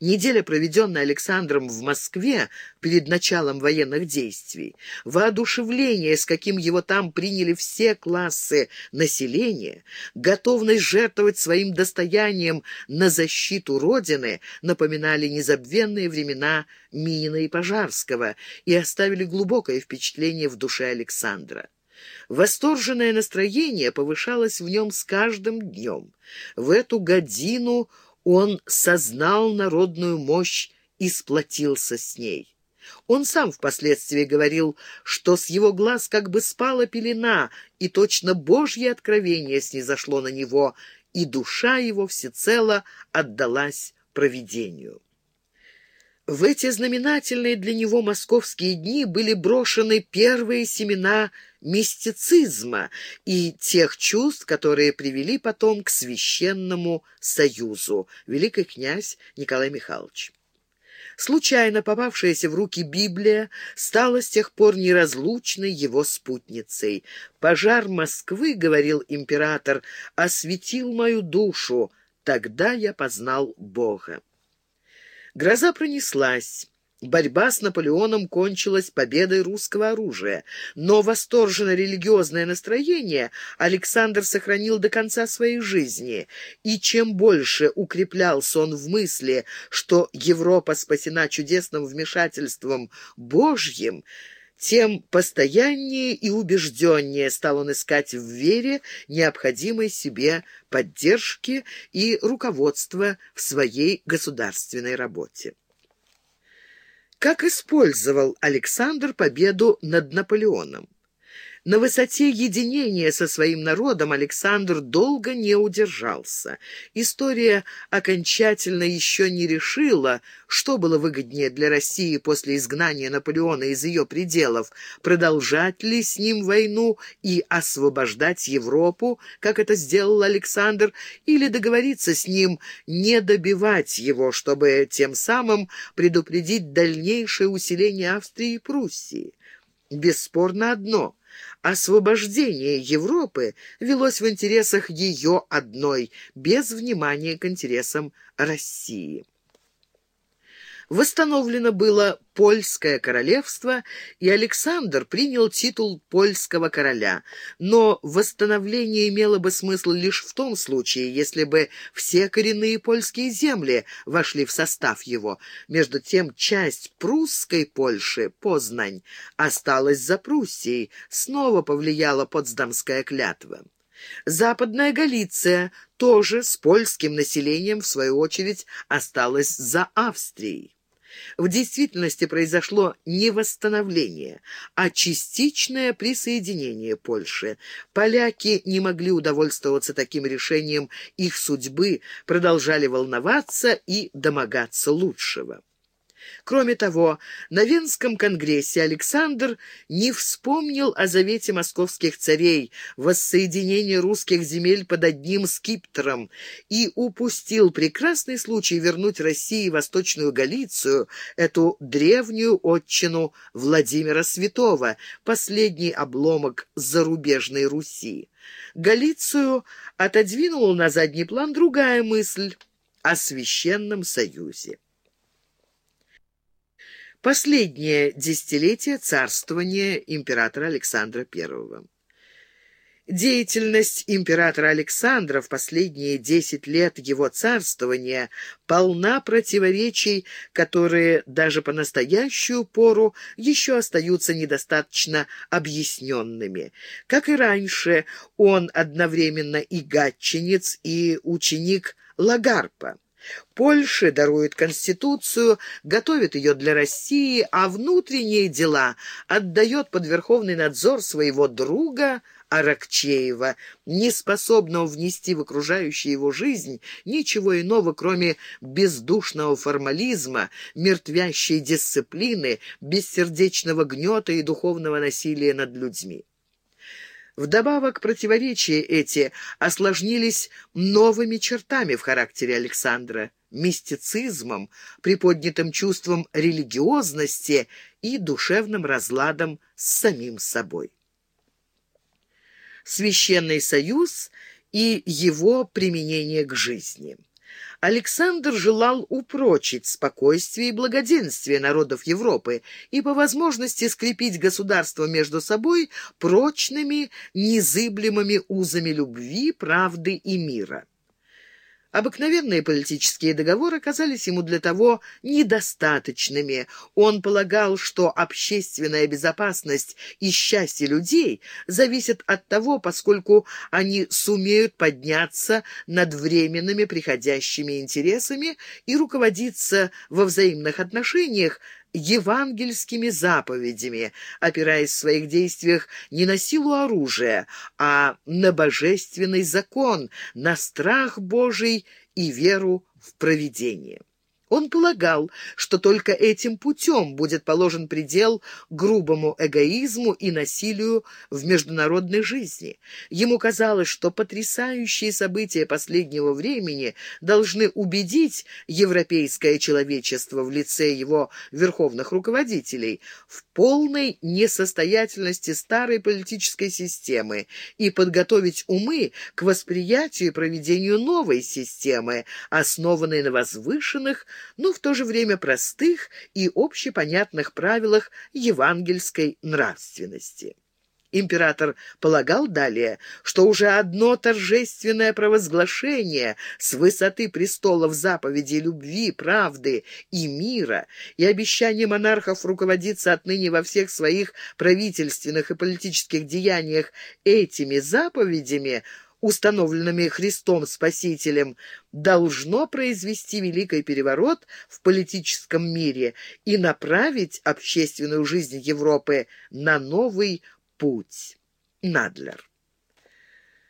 Неделя, проведенная Александром в Москве перед началом военных действий, воодушевление, с каким его там приняли все классы населения, готовность жертвовать своим достоянием на защиту Родины напоминали незабвенные времена Минина и Пожарского и оставили глубокое впечатление в душе Александра. Восторженное настроение повышалось в нем с каждым днем. В эту годину он сознал народную мощь и сплотился с ней. Он сам впоследствии говорил, что с его глаз как бы спала пелена, и точно Божье откровение снизошло на него, и душа его всецело отдалась провидению. В эти знаменательные для него московские дни были брошены первые семена мистицизма и тех чувств, которые привели потом к священному союзу, великий князь Николай Михайлович. Случайно попавшаяся в руки Библия стала с тех пор неразлучной его спутницей. «Пожар Москвы, — говорил император, — осветил мою душу, тогда я познал Бога». Гроза пронеслась. Борьба с Наполеоном кончилась победой русского оружия, но восторженно-религиозное настроение Александр сохранил до конца своей жизни, и чем больше укреплялся он в мысли, что Европа спасена чудесным вмешательством Божьим, тем постояннее и убежденнее стал он искать в вере необходимой себе поддержки и руководства в своей государственной работе. Как использовал Александр победу над Наполеоном? На высоте единения со своим народом Александр долго не удержался. История окончательно еще не решила, что было выгоднее для России после изгнания Наполеона из ее пределов, продолжать ли с ним войну и освобождать Европу, как это сделал Александр, или договориться с ним, не добивать его, чтобы тем самым предупредить дальнейшее усиление Австрии и Пруссии. Бесспорно одно — Освобождение Европы велось в интересах ее одной, без внимания к интересам России. Восстановлено было польское королевство, и Александр принял титул польского короля. Но восстановление имело бы смысл лишь в том случае, если бы все коренные польские земли вошли в состав его. Между тем, часть прусской Польши, Познань, осталась за Пруссией, снова повлияла Потсдамская клятва. Западная Галиция тоже с польским населением, в свою очередь, осталась за Австрией. В действительности произошло не восстановление, а частичное присоединение Польши. Поляки не могли удовольствоваться таким решением их судьбы, продолжали волноваться и домогаться лучшего. Кроме того, на Венском конгрессе Александр не вспомнил о завете московских царей, воссоединении русских земель под одним скипетром и упустил прекрасный случай вернуть России Восточную Галицию, эту древнюю отчину Владимира Святого, последний обломок зарубежной Руси. Галицию отодвинула на задний план другая мысль о Священном Союзе. Последнее десятилетие царствования императора Александра I. Деятельность императора Александра в последние десять лет его царствования полна противоречий, которые даже по настоящую пору еще остаются недостаточно объясненными. Как и раньше, он одновременно и гатчинец, и ученик Лагарпа. Польше дарует Конституцию, готовит ее для России, а внутренние дела отдает под верховный надзор своего друга Аракчеева, не способного внести в окружающую его жизнь ничего иного, кроме бездушного формализма, мертвящей дисциплины, бессердечного гнета и духовного насилия над людьми. Вдобавок противоречия эти осложнились новыми чертами в характере Александра – мистицизмом, приподнятым чувством религиозности и душевным разладом с самим собой. Священный союз и его применение к жизни – Александр желал упрочить спокойствие и благоденствие народов Европы и по возможности скрепить государство между собой прочными, незыблемыми узами любви, правды и мира. Обыкновенные политические договоры казались ему для того недостаточными. Он полагал, что общественная безопасность и счастье людей зависят от того, поскольку они сумеют подняться над временными приходящими интересами и руководиться во взаимных отношениях евангельскими заповедями, опираясь в своих действиях не на силу оружия, а на божественный закон, на страх Божий и веру в провидение. Он полагал, что только этим путем будет положен предел грубому эгоизму и насилию в международной жизни. Ему казалось, что потрясающие события последнего времени должны убедить европейское человечество в лице его верховных руководителей в полной несостоятельности старой политической системы и подготовить умы к восприятию и проведению новой системы, основанной на возвышенных, но в то же время простых и общепонятных правилах евангельской нравственности. Император полагал далее, что уже одно торжественное провозглашение с высоты престолов заповедей любви, правды и мира и обещание монархов руководиться отныне во всех своих правительственных и политических деяниях этими заповедями – установленными Христом Спасителем, должно произвести великий переворот в политическом мире и направить общественную жизнь Европы на новый путь. Надлер